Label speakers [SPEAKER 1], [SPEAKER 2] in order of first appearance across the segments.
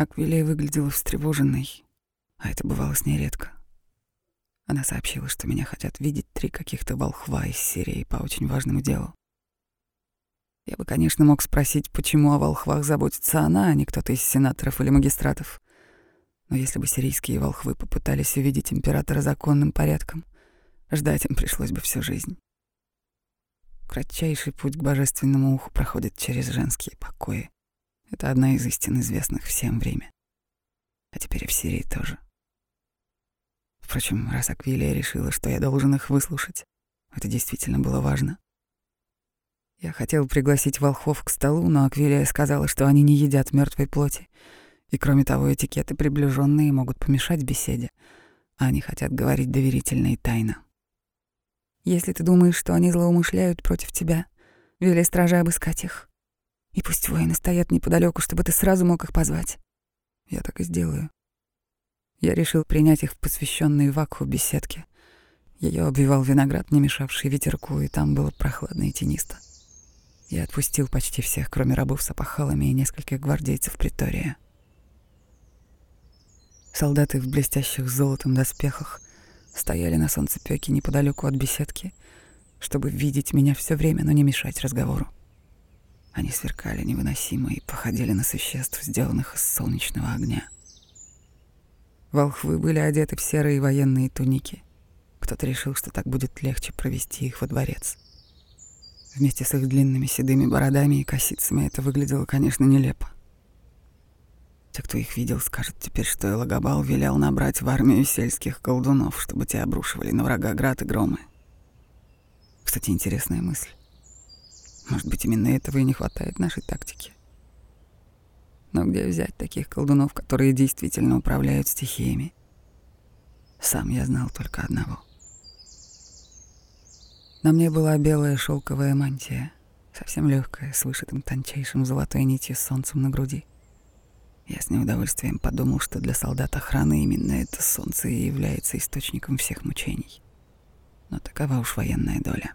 [SPEAKER 1] Аквилия выглядела встревоженной, а это бывало с ней редко. Она сообщила, что меня хотят видеть три каких-то волхва из Сирии по очень важному делу. Я бы, конечно, мог спросить, почему о волхвах заботится она, а не кто-то из сенаторов или магистратов. Но если бы сирийские волхвы попытались увидеть императора законным порядком, ждать им пришлось бы всю жизнь. Кратчайший путь к божественному уху проходит через женские покои. Это одна из истин, известных всем время. А теперь и в Сирии тоже. Впрочем, раз Аквилия решила, что я должен их выслушать, это действительно было важно. Я хотел пригласить волхвов к столу, но Аквилия сказала, что они не едят мертвой плоти. И кроме того, этикеты приближенные могут помешать беседе, а они хотят говорить доверительно и тайно. Если ты думаешь, что они злоумышляют против тебя, вели стража обыскать их. И пусть воины стоят неподалеку, чтобы ты сразу мог их позвать. Я так и сделаю. Я решил принять их в посвященные вакху беседке. Ее обвивал виноград, не мешавший ветерку, и там было прохладно и тенисто. Я отпустил почти всех, кроме рабов с опахалами и нескольких гвардейцев притория. Солдаты в блестящих золотом доспехах стояли на солнцепёке неподалеку от беседки, чтобы видеть меня все время, но не мешать разговору. Они сверкали невыносимо и походили на существ, сделанных из солнечного огня. Волхвы были одеты в серые военные туники. Кто-то решил, что так будет легче провести их во дворец. Вместе с их длинными седыми бородами и косицами это выглядело, конечно, нелепо. Те, кто их видел, скажут теперь, что Элагабал велел набрать в армию сельских колдунов, чтобы те обрушивали на врага град и громы. Кстати, интересная мысль. Может быть, именно этого и не хватает нашей тактике. Но где взять таких колдунов, которые действительно управляют стихиями? Сам я знал только одного. На мне была белая шелковая мантия, совсем легкая, с вышитым тончайшим золотой нитью солнцем на груди. Я с неудовольствием подумал, что для солдат охраны именно это солнце и является источником всех мучений. Но такова уж военная доля.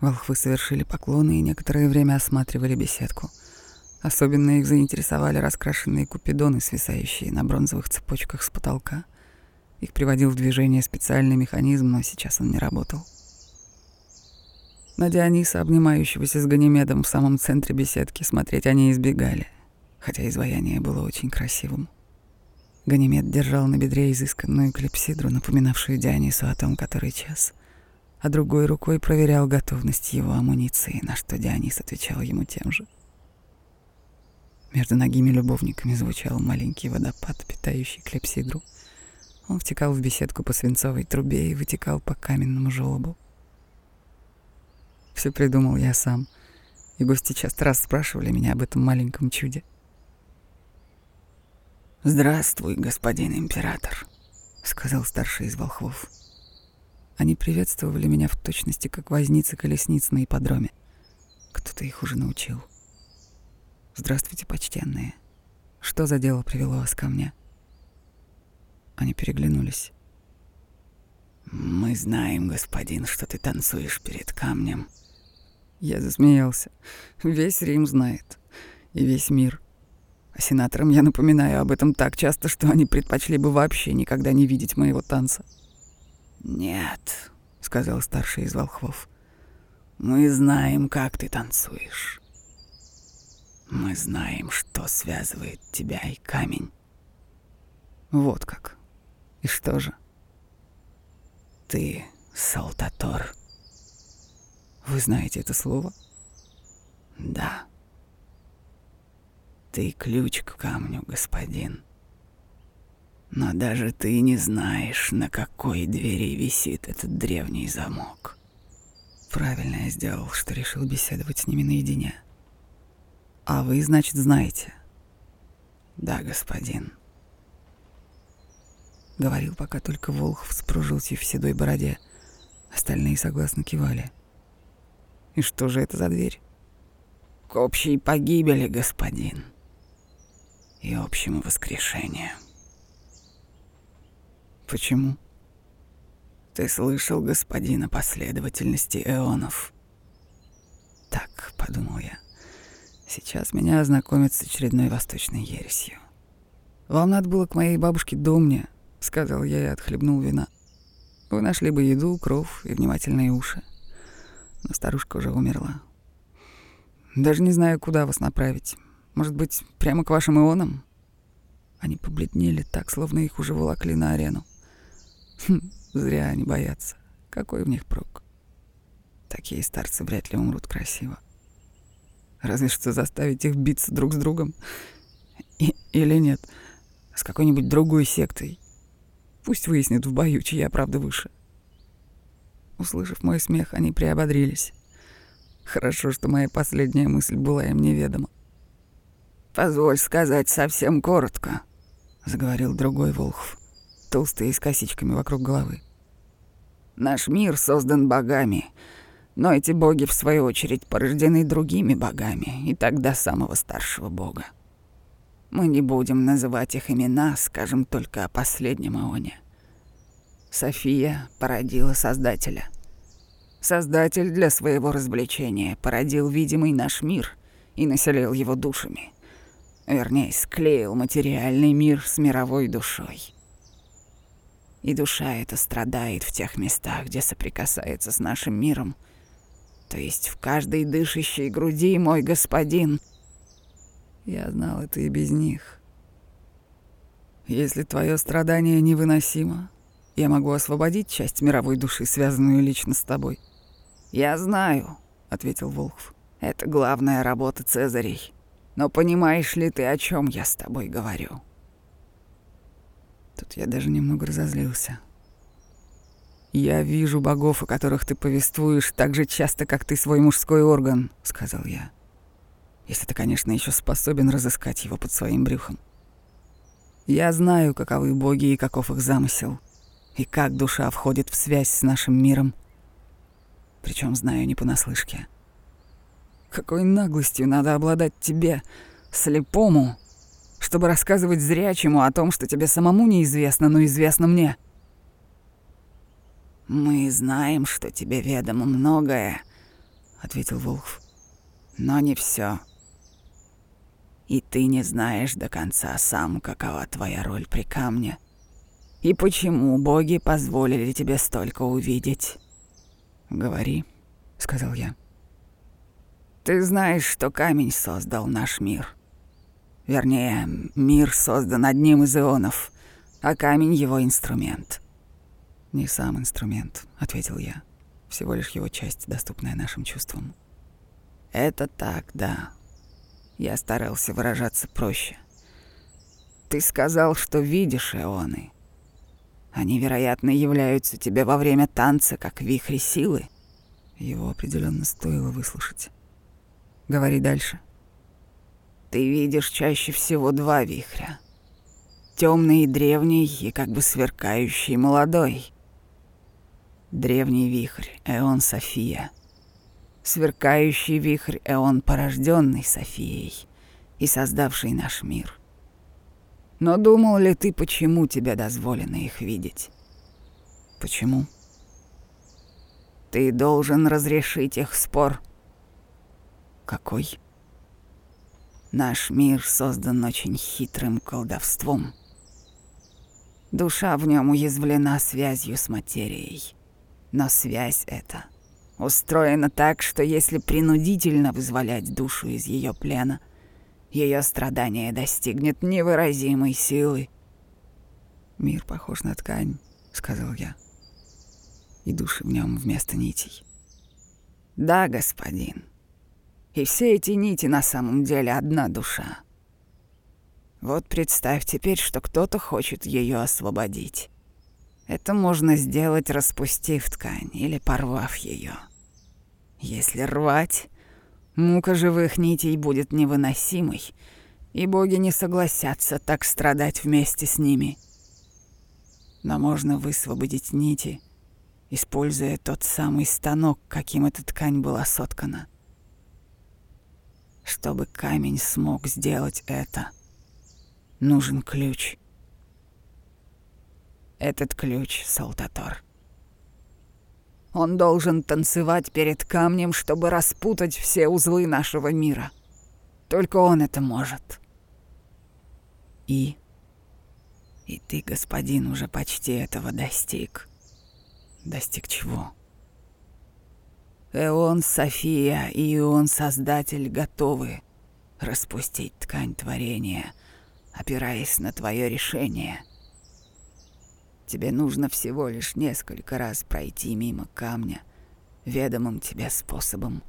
[SPEAKER 1] Волхвы совершили поклоны и некоторое время осматривали беседку — Особенно их заинтересовали раскрашенные купидоны, свисающие на бронзовых цепочках с потолка. Их приводил в движение специальный механизм, но сейчас он не работал. На Диониса, обнимающегося с Ганимедом в самом центре беседки, смотреть они избегали, хотя изваяние было очень красивым. Ганимед держал на бедре изысканную клепсидру, напоминавшую Дионису о том, который час, а другой рукой проверял готовность его амуниции, на что Дионис отвечал ему тем же — между ногими любовниками звучал маленький водопад, питающий клепсидру. Он втекал в беседку по свинцовой трубе и вытекал по каменному желобу. Все придумал я сам, и гости часто раз спрашивали меня об этом маленьком чуде. «Здравствуй, господин император», — сказал старший из волхвов. Они приветствовали меня в точности, как возницы колесниц на ипподроме. Кто-то их уже научил. «Здравствуйте, почтенные. Что за дело привело вас ко мне?» Они переглянулись. «Мы знаем, господин, что ты танцуешь перед камнем». Я засмеялся. Весь Рим знает. И весь мир. А сенаторам я напоминаю об этом так часто, что они предпочли бы вообще никогда не видеть моего танца. «Нет», — сказал старший из волхвов. «Мы знаем, как ты танцуешь. Мы знаем, что связывает тебя и камень. Вот как. И что же? Ты Салтатор. Вы знаете это слово? Да. Ты ключ к камню, господин. Но даже ты не знаешь, на какой двери висит этот древний замок. Правильно я сделал, что решил беседовать с ними наедине. — а вы, значит, знаете? Да, господин. Говорил, пока только Волхв спружился в седой бороде. Остальные согласно кивали. И что же это за дверь? К общей погибели, господин. И общему воскрешению. Почему? Ты слышал, господин, о последовательности эонов? Так, подумал я. Сейчас меня ознакомят с очередной восточной ересью. «Вам надо было к моей бабушке Домне», — сказал я и отхлебнул вина. «Вы нашли бы еду, кров и внимательные уши. Но старушка уже умерла. Даже не знаю, куда вас направить. Может быть, прямо к вашим ионам?» Они побледнели так, словно их уже волокли на арену. Хм, зря они боятся. Какой в них прок? Такие старцы вряд ли умрут красиво. Разве что заставить их биться друг с другом. И, или нет, с какой-нибудь другой сектой. Пусть выяснят в бою, чья правда выше. Услышав мой смех, они приободрились. Хорошо, что моя последняя мысль была им неведома. «Позволь сказать совсем коротко», — заговорил другой Волхв, толстый и с косичками вокруг головы. «Наш мир создан богами, но эти боги, в свою очередь, порождены другими богами, и так до самого старшего бога. Мы не будем называть их имена, скажем только о последнем Ионе. София породила Создателя. Создатель для своего развлечения породил видимый наш мир и населил его душами. Вернее, склеил материальный мир с мировой душой. И душа эта страдает в тех местах, где соприкасается с нашим миром — то есть в каждой дышащей груди, мой господин. Я знал это и без них. Если твое страдание невыносимо, я могу освободить часть мировой души, связанную лично с тобой. Я знаю, ответил Волхв. Это главная работа Цезарей. Но понимаешь ли ты, о чем я с тобой говорю? Тут я даже немного разозлился. «Я вижу богов, о которых ты повествуешь, так же часто, как ты свой мужской орган», — сказал я. «Если ты, конечно, еще способен разыскать его под своим брюхом. Я знаю, каковы боги и каков их замысел, и как душа входит в связь с нашим миром. Причем знаю не понаслышке. Какой наглостью надо обладать тебе, слепому, чтобы рассказывать зрячему о том, что тебе самому неизвестно, но известно мне». «Мы знаем, что тебе ведомо многое», — ответил Волхв. «Но не все. И ты не знаешь до конца сам, какова твоя роль при камне. И почему боги позволили тебе столько увидеть?» «Говори», — сказал я. «Ты знаешь, что камень создал наш мир. Вернее, мир создан одним из ионов, а камень — его инструмент». «Не сам инструмент», — ответил я. «Всего лишь его часть, доступная нашим чувствам». «Это так, да. Я старался выражаться проще. Ты сказал, что видишь эоны. Они, вероятно, являются тебе во время танца, как вихри силы». Его определенно стоило выслушать. «Говори дальше». «Ты видишь чаще всего два вихря. Темный и древний, и как бы сверкающий молодой. Древний вихрь, Эон София. Сверкающий вихрь, Эон, порожденный Софией и создавший наш мир. Но думал ли ты, почему тебе дозволено их видеть? Почему? Ты должен разрешить их спор. Какой? Наш мир создан очень хитрым колдовством. Душа в нем уязвлена связью с материей. Но связь эта устроена так, что если принудительно вызволять душу из ее плена, ее страдание достигнет невыразимой силы. «Мир похож на ткань», — сказал я, — «и души в нем вместо нитей». «Да, господин. И все эти нити на самом деле одна душа. Вот представь теперь, что кто-то хочет ее освободить. Это можно сделать, распустив ткань или порвав ее. Если рвать, мука живых нитей будет невыносимой, и боги не согласятся так страдать вместе с ними. Но можно высвободить нити, используя тот самый станок, каким эта ткань была соткана. Чтобы камень смог сделать это, нужен ключ — этот ключ, Салтатор. Он должен танцевать перед камнем, чтобы распутать все узлы нашего мира. Только он это может. И... И ты, господин, уже почти этого достиг. Достиг чего? Эон, София и он, Создатель, готовы распустить ткань творения, опираясь на твое решение. Тебе нужно всего лишь несколько раз пройти мимо камня, ведомым тебе способом,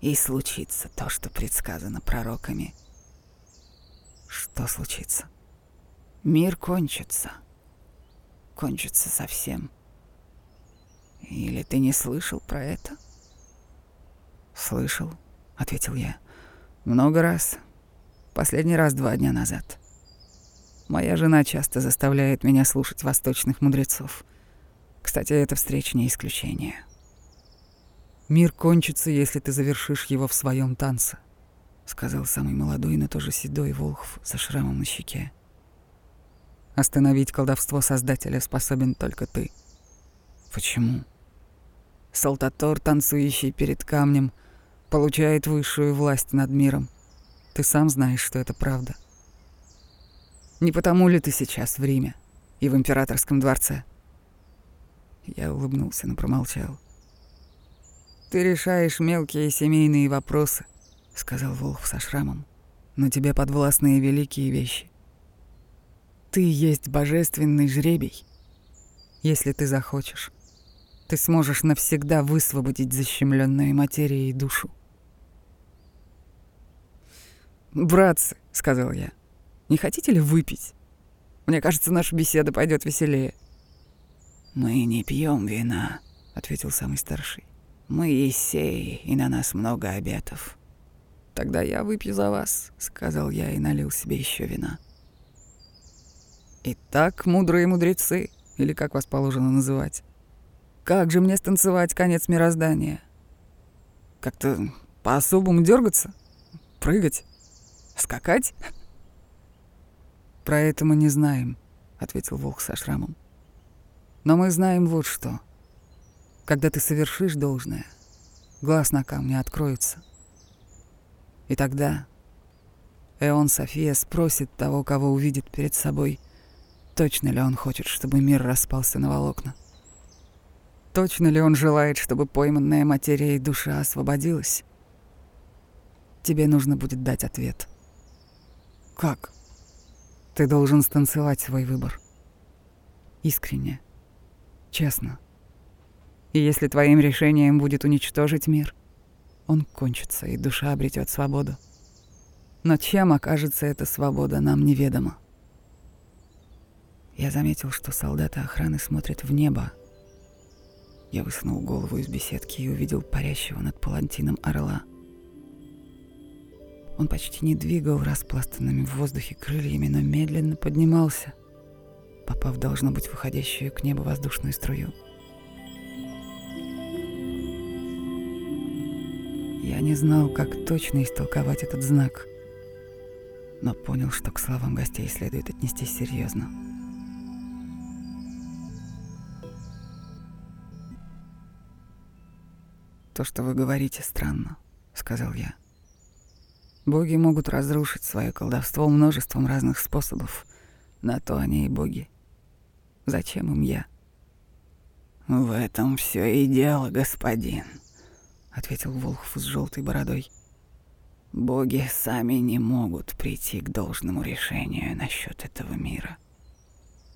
[SPEAKER 1] и случится то, что предсказано пророками. Что случится? Мир кончится. Кончится совсем. Или ты не слышал про это? Слышал, ответил я. Много раз. Последний раз два дня назад. Моя жена часто заставляет меня слушать восточных мудрецов. Кстати, эта встреча не исключение. Мир кончится, если ты завершишь его в своем танце, сказал самый молодой, но тоже седой Волхв со шрамом на щеке. Остановить колдовство Создателя способен только ты. Почему? Салтатор, танцующий перед камнем, получает высшую власть над миром. Ты сам знаешь, что это правда. Не потому ли ты сейчас в Риме и в императорском дворце? Я улыбнулся, но промолчал. Ты решаешь мелкие семейные вопросы, сказал Волх со шрамом, но тебе подвластные великие вещи. Ты есть божественный жребий. Если ты захочешь, ты сможешь навсегда высвободить защемленную материей душу. «Братцы», — сказал я, — «не хотите ли выпить? Мне кажется, наша беседа пойдет веселее». «Мы не пьем вина», — ответил самый старший. «Мы Есеи, и на нас много обетов». «Тогда я выпью за вас», — сказал я и налил себе еще вина. «Итак, мудрые мудрецы, или как вас положено называть, как же мне станцевать конец мироздания? Как-то по-особому дергаться? Прыгать? Скакать? Про это мы не знаем, ответил волк со шрамом. Но мы знаем вот что. Когда ты совершишь должное, глаз на камне откроется. И тогда Эон София спросит того, кого увидит перед собой, точно ли он хочет, чтобы мир распался на волокна. Точно ли он желает, чтобы пойманная материя и душа освободилась? Тебе нужно будет дать ответ. Как? Ты должен станцевать свой выбор. Искренне. Честно. И если твоим решением будет уничтожить мир, он кончится, и душа обретет свободу. Но чем окажется эта свобода, нам неведомо. Я заметил, что солдаты охраны смотрят в небо, я высунул голову из беседки и увидел парящего над палантином орла. Он почти не двигал распластанными в воздухе крыльями, но медленно поднимался, попав, должно быть, выходящую к небу воздушную струю. Я не знал, как точно истолковать этот знак, но понял, что к словам гостей следует отнестись серьезно. «То, что вы говорите, странно», — сказал я. «Боги могут разрушить свое колдовство множеством разных способов. На то они и боги. Зачем им я?» «В этом все и дело, господин», — ответил Волхв с желтой бородой. «Боги сами не могут прийти к должному решению насчет этого мира.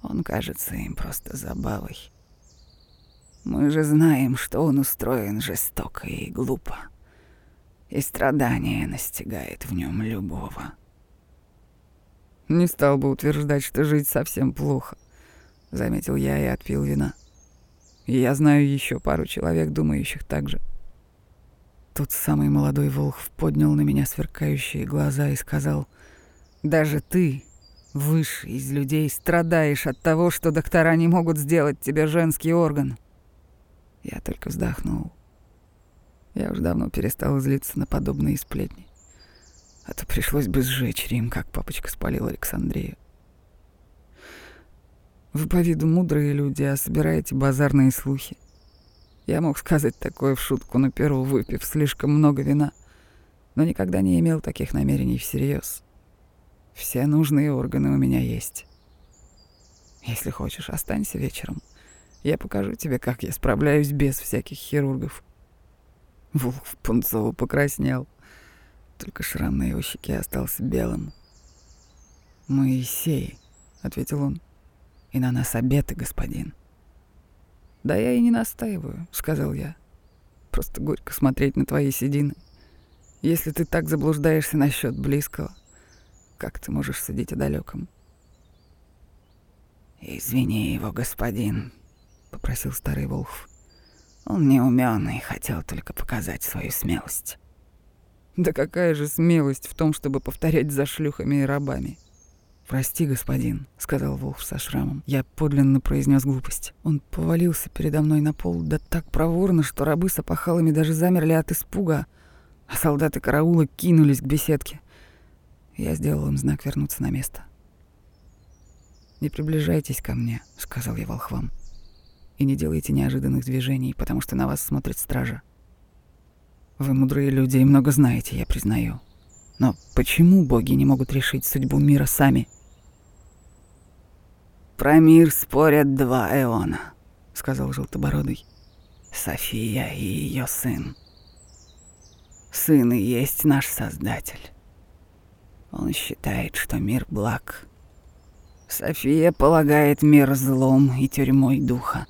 [SPEAKER 1] Он кажется им просто забавой». Мы же знаем, что он устроен жестоко и глупо. И страдание настигает в нем любого. Не стал бы утверждать, что жить совсем плохо, заметил я и отпил вина. И я знаю еще пару человек, думающих так же. Тот самый молодой волх поднял на меня сверкающие глаза и сказал, «Даже ты, высший из людей, страдаешь от того, что доктора не могут сделать тебе женский орган». Я только вздохнул. Я уже давно перестал злиться на подобные сплетни. А то пришлось бы сжечь Рим, как папочка спалил Александрию. Вы по виду мудрые люди, а собираете базарные слухи. Я мог сказать такое в шутку на перу, выпив слишком много вина. но никогда не имел таких намерений всерьез. Все нужные органы у меня есть. Если хочешь, останься вечером. Я покажу тебе, как я справляюсь без всяких хирургов. Волк Пунцово покраснел. Только шрам на его щеке остался белым. «Моисей», — ответил он, — «и на нас обеты, господин». «Да я и не настаиваю», — сказал я. «Просто горько смотреть на твои седины. Если ты так заблуждаешься насчет близкого, как ты можешь судить о далеком?
[SPEAKER 2] «Извини его, господин», — попросил старый Волхв. «Он не и хотел только показать свою смелость».
[SPEAKER 1] «Да какая же смелость в том, чтобы повторять за шлюхами и рабами?» «Прости, господин», — сказал Волхв со шрамом. Я подлинно произнес глупость. Он повалился передо мной на пол, да так проворно, что рабы с опахалами даже замерли от испуга, а солдаты караула кинулись к беседке. Я сделал им знак вернуться на место. «Не приближайтесь ко мне», — сказал я волхвам. «И не делайте неожиданных движений, потому что на вас смотрит стража. Вы мудрые люди и много знаете, я признаю. Но почему боги не могут решить судьбу мира сами?»
[SPEAKER 2] «Про мир спорят два Эона», — сказал Желтобородый. «София и ее сын. Сын и есть наш Создатель. Он считает, что мир благ. София полагает мир злом и тюрьмой духа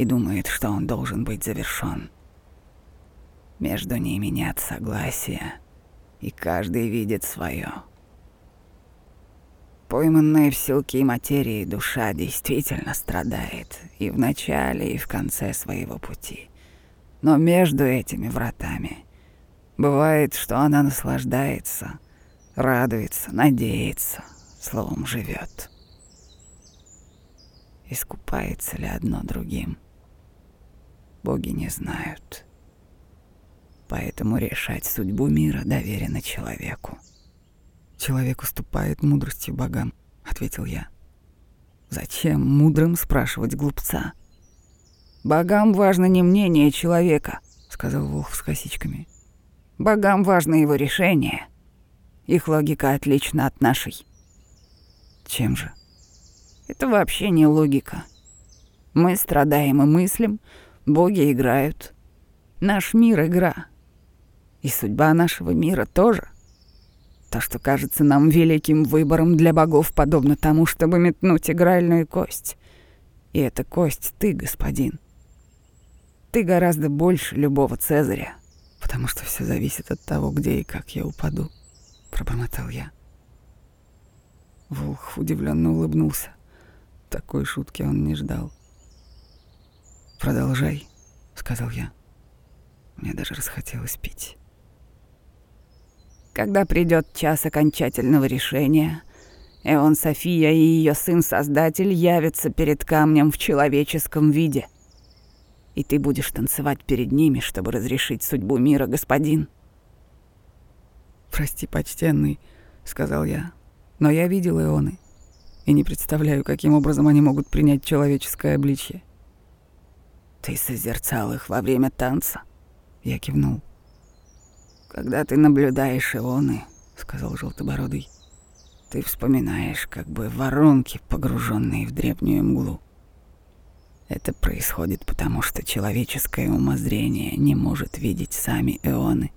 [SPEAKER 2] и думает, что он должен быть завершён. Между ними нет согласия, и каждый видит своё. Пойманная в силки материи душа действительно страдает и в начале, и в конце своего пути. Но между этими вратами бывает, что она наслаждается, радуется, надеется, словом, живет. Искупается ли одно другим? Боги не знают. Поэтому решать судьбу мира доверено человеку.
[SPEAKER 1] «Человек уступает мудростью богам», — ответил я. «Зачем мудрым спрашивать глупца?»
[SPEAKER 2] «Богам важно не мнение человека», — сказал Волх с косичками. «Богам важно его решение. Их логика отлична от нашей».
[SPEAKER 1] «Чем же?»
[SPEAKER 2] «Это вообще не логика. Мы страдаем и мыслим, боги играют. Наш мир — игра. И судьба нашего мира тоже — то, что кажется нам великим выбором для богов, подобно тому, чтобы метнуть игральную кость. И эта кость ты, господин. Ты гораздо больше любого Цезаря.
[SPEAKER 1] Потому что все зависит от того, где и как я упаду, пробормотал я. Волх удивленно улыбнулся. Такой шутки он не ждал. «Продолжай», — сказал я. Мне даже расхотелось пить.
[SPEAKER 2] Когда придет час окончательного решения, Эон София и ее сын-создатель явятся перед камнем в человеческом виде. И ты будешь танцевать перед ними, чтобы разрешить судьбу мира, господин.
[SPEAKER 1] «Прости, почтенный», — сказал я, — «но я видел Эоны и не представляю, каким образом они могут принять человеческое обличье».
[SPEAKER 2] «Ты созерцал их во время танца?»
[SPEAKER 1] Я кивнул.
[SPEAKER 2] Когда ты наблюдаешь ионы, сказал желтобородый, ты вспоминаешь как бы воронки, погруженные в древнюю мглу. Это происходит потому, что человеческое умозрение не может видеть сами эоны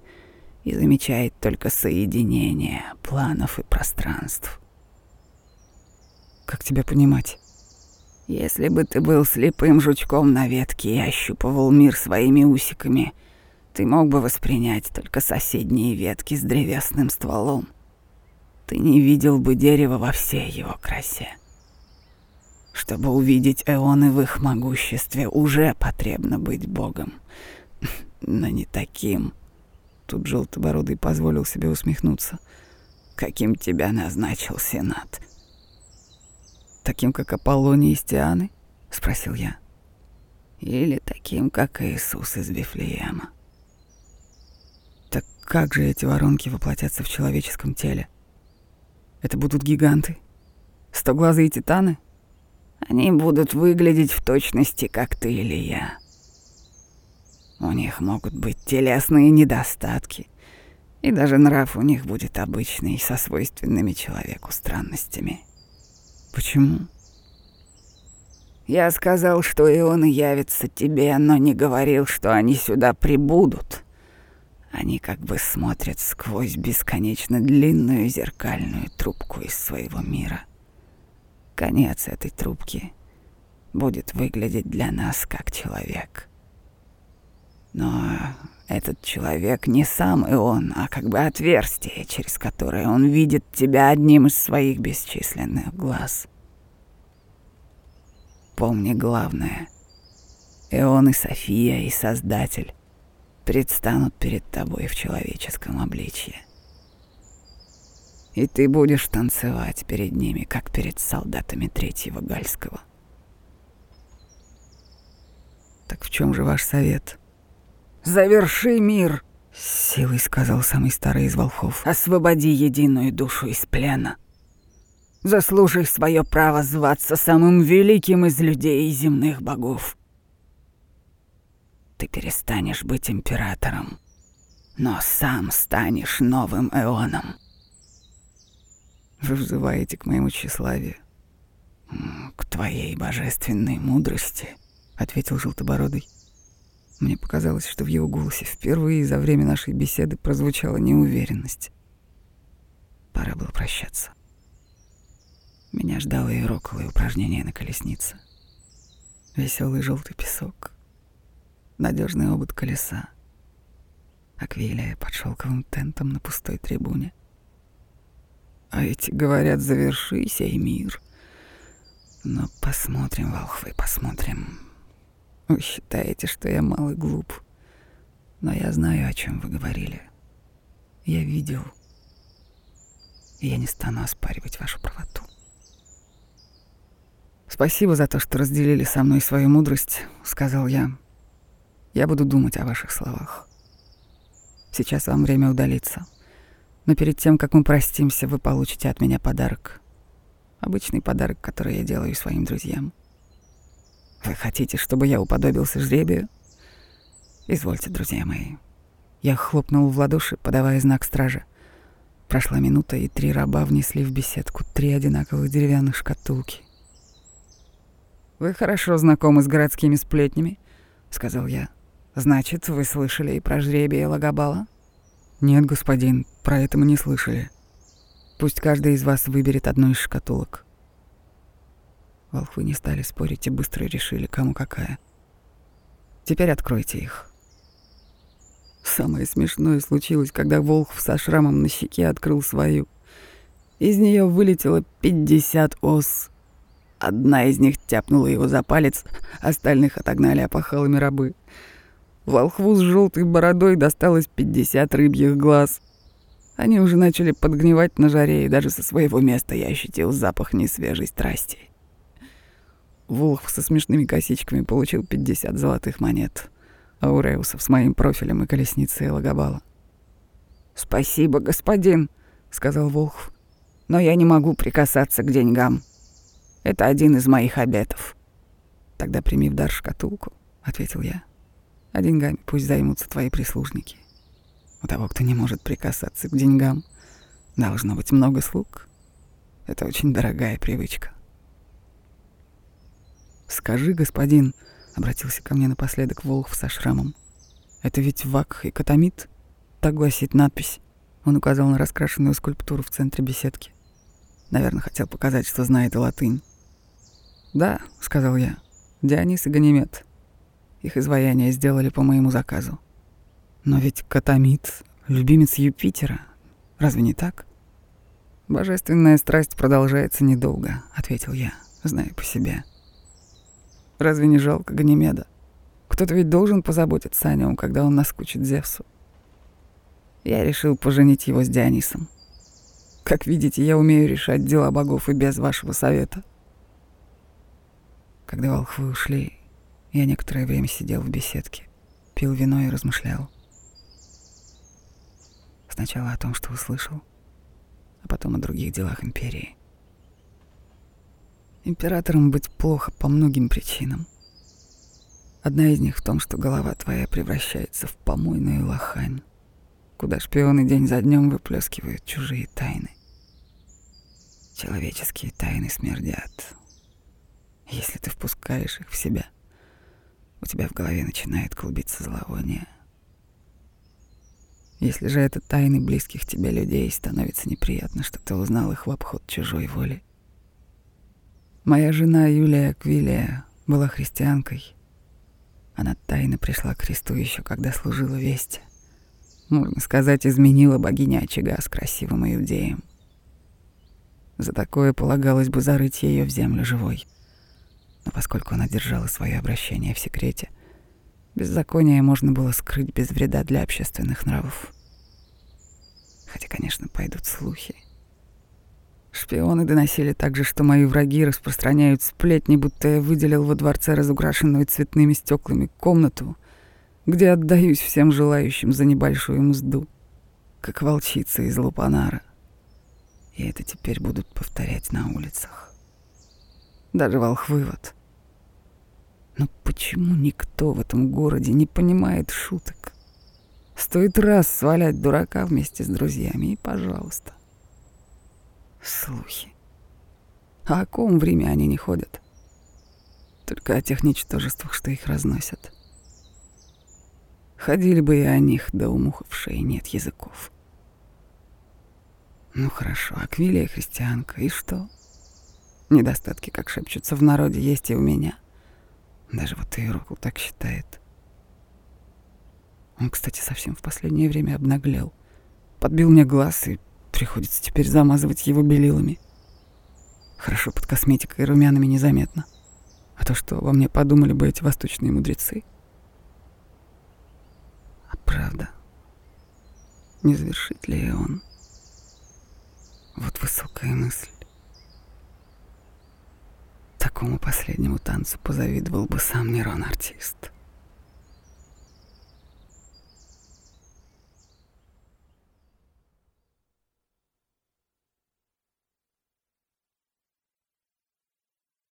[SPEAKER 2] и замечает только соединение планов и пространств.
[SPEAKER 1] Как тебя понимать?
[SPEAKER 2] Если бы ты был слепым жучком на ветке и ощупывал мир своими усиками, ты мог бы воспринять только соседние ветки с древесным стволом. Ты не видел бы дерево во всей его красе. Чтобы увидеть эоны в их могуществе, уже потребно быть богом. Но не таким.
[SPEAKER 1] Тут желтобородый позволил себе усмехнуться.
[SPEAKER 2] Каким тебя назначил Сенат?
[SPEAKER 1] Таким, как Аполлоний из Тианы? Спросил я.
[SPEAKER 2] Или таким, как Иисус из Вифлеема?
[SPEAKER 1] Как же эти воронки воплотятся в человеческом теле? Это будут гиганты? Стоглазые титаны?
[SPEAKER 2] Они будут выглядеть в точности, как ты или я. У них могут быть телесные недостатки, И даже нрав у них будет обычный, со свойственными человеку странностями.
[SPEAKER 1] Почему?
[SPEAKER 2] Я сказал, что ионы явятся тебе, но не говорил, что они сюда прибудут. Они как бы смотрят сквозь бесконечно длинную зеркальную трубку из своего мира. Конец этой трубки будет выглядеть для нас как человек. Но этот человек не сам и он, а как бы отверстие, через которое он видит тебя одним из своих бесчисленных глаз. Помни главное. И он, и София, и Создатель предстанут перед тобой в человеческом обличье. И ты будешь танцевать перед ними, как перед солдатами Третьего Гальского.
[SPEAKER 1] Так в чем же ваш совет?
[SPEAKER 2] Заверши мир,
[SPEAKER 1] с силой сказал самый старый из волхов.
[SPEAKER 2] Освободи единую душу из плена. Заслужи свое право зваться самым великим из людей и земных богов. Ты перестанешь быть императором, но сам станешь новым эоном.
[SPEAKER 1] Вы взываете к моему тщеславию.
[SPEAKER 2] К твоей божественной мудрости, ответил желтобородый.
[SPEAKER 1] Мне показалось, что в его голосе впервые за время нашей беседы прозвучала неуверенность. Пора было прощаться. Меня ждало и роковое упражнение на колеснице. Веселый желтый песок, надежный обод колеса, аквилия под шелковым тентом на пустой трибуне. А эти говорят, заверши сей мир. Но посмотрим, волхвы, посмотрим. Вы считаете, что я малый глуп, но я знаю, о чем вы говорили. Я видел, и я не стану оспаривать вашу правоту. «Спасибо за то, что разделили со мной свою мудрость», — сказал я. «Я буду думать о ваших словах. Сейчас вам время удалиться. Но перед тем, как мы простимся, вы получите от меня подарок. Обычный подарок, который я делаю своим друзьям. Вы хотите, чтобы я уподобился жребию? Извольте, друзья мои». Я хлопнул в ладоши, подавая знак стража. Прошла минута, и три раба внесли в беседку три одинаковых деревянных шкатулки — «Вы хорошо знакомы с городскими сплетнями», — сказал я. «Значит, вы слышали и про жребие Лагабала?» «Нет, господин, про это мы не слышали. Пусть каждый из вас выберет одну из шкатулок». Волхвы не стали спорить и быстро решили, кому какая. «Теперь откройте их». Самое смешное случилось, когда Волхв со шрамом на щеке открыл свою. Из нее вылетело пятьдесят ос. Одна из них тяпнула его за палец, остальных отогнали опахалами рабы. Волхву с желтой бородой досталось пятьдесят рыбьих глаз. Они уже начали подгнивать на жаре, и даже со своего места я ощутил запах несвежей страсти. Волхв со смешными косичками получил пятьдесят золотых монет, а у с моим профилем и колесницей Лагобала. «Спасибо, господин», — сказал Волхв, — «но я не могу прикасаться к деньгам». Это один из моих обетов. Тогда прими в дар шкатулку, ответил я. А деньгами пусть займутся твои прислужники. У того, кто не может прикасаться к деньгам, должно быть много слуг. Это очень дорогая привычка. «Скажи, господин», — обратился ко мне напоследок Волхв со шрамом, «это ведь вак и катамит?» Так гласит надпись. Он указал на раскрашенную скульптуру в центре беседки. Наверное, хотел показать, что знает и латынь. «Да», — сказал я, — «Дионис и Ганимед. Их изваяние сделали по моему заказу. Но ведь Катамид — любимец Юпитера. Разве не так?» «Божественная страсть продолжается недолго», — ответил я, зная по себе. «Разве не жалко Ганимеда? Кто-то ведь должен позаботиться о нем, когда он наскучит Зевсу. Я решил поженить его с Дионисом. Как видите, я умею решать дела богов и без вашего совета». Когда волхвы ушли, я некоторое время сидел в беседке, пил вино и размышлял. Сначала о том, что услышал, а потом о других делах империи. Императором быть плохо по многим причинам. Одна из них в том, что голова твоя превращается в помойную лохань. куда шпионы день за днем выплескивают чужие тайны. Человеческие тайны смердят. Если ты впускаешь их в себя, у тебя в голове начинает клубиться зловоние. Если же это тайны близких тебе людей, становится неприятно, что ты узнал их в обход чужой воли. Моя жена Юлия Аквилия была христианкой. Она тайно пришла к Христу еще когда служила весть. Можно сказать, изменила богиня очага с красивым иудеем. За такое полагалось бы зарыть ее в землю живой. Но поскольку она держала свое обращение в секрете, беззаконие можно было скрыть без вреда для общественных нравов. Хотя, конечно, пойдут слухи — Шпионы доносили также, что мои враги распространяют сплетни, будто я выделил во дворце разукрашенную цветными стеклами комнату, где отдаюсь всем желающим за небольшую мзду, как волчица из Лупанара. И это теперь будут повторять на улицах. Даже волхвывод. Но почему никто в этом городе не понимает шуток? Стоит раз свалять дурака вместе с друзьями, и пожалуйста. Слухи. А о ком в Риме они не ходят? Только о тех ничтожествах, что их разносят. Ходили бы и о них, да у мух в шее нет языков. Ну хорошо, Аквилия христианка, и что? Недостатки, как шепчутся в народе, есть и у меня. Даже вот и руку так считает. Он, кстати, совсем в последнее время обнаглел. Подбил мне глаз и Приходится теперь замазывать его белилами. Хорошо, под косметикой и румянами незаметно. А то, что во мне подумали бы эти восточные мудрецы. А правда, не завершит ли он? Вот высокая мысль. Такому последнему танцу позавидовал бы сам Нерон-артист.